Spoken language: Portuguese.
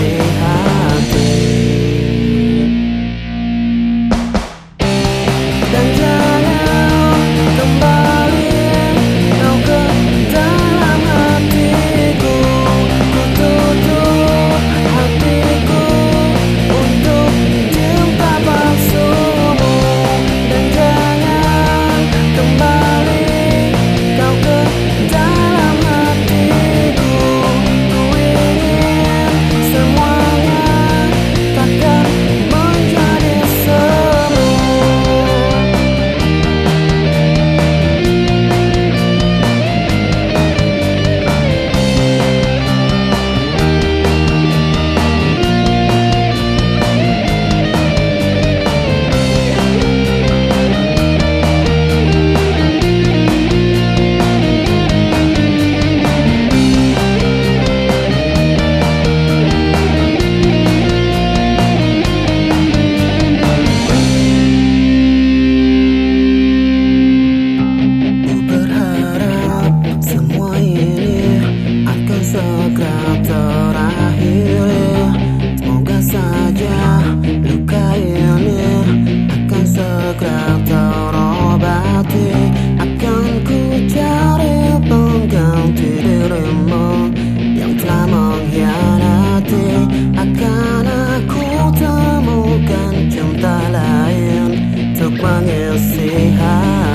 say hi. amanhecerá.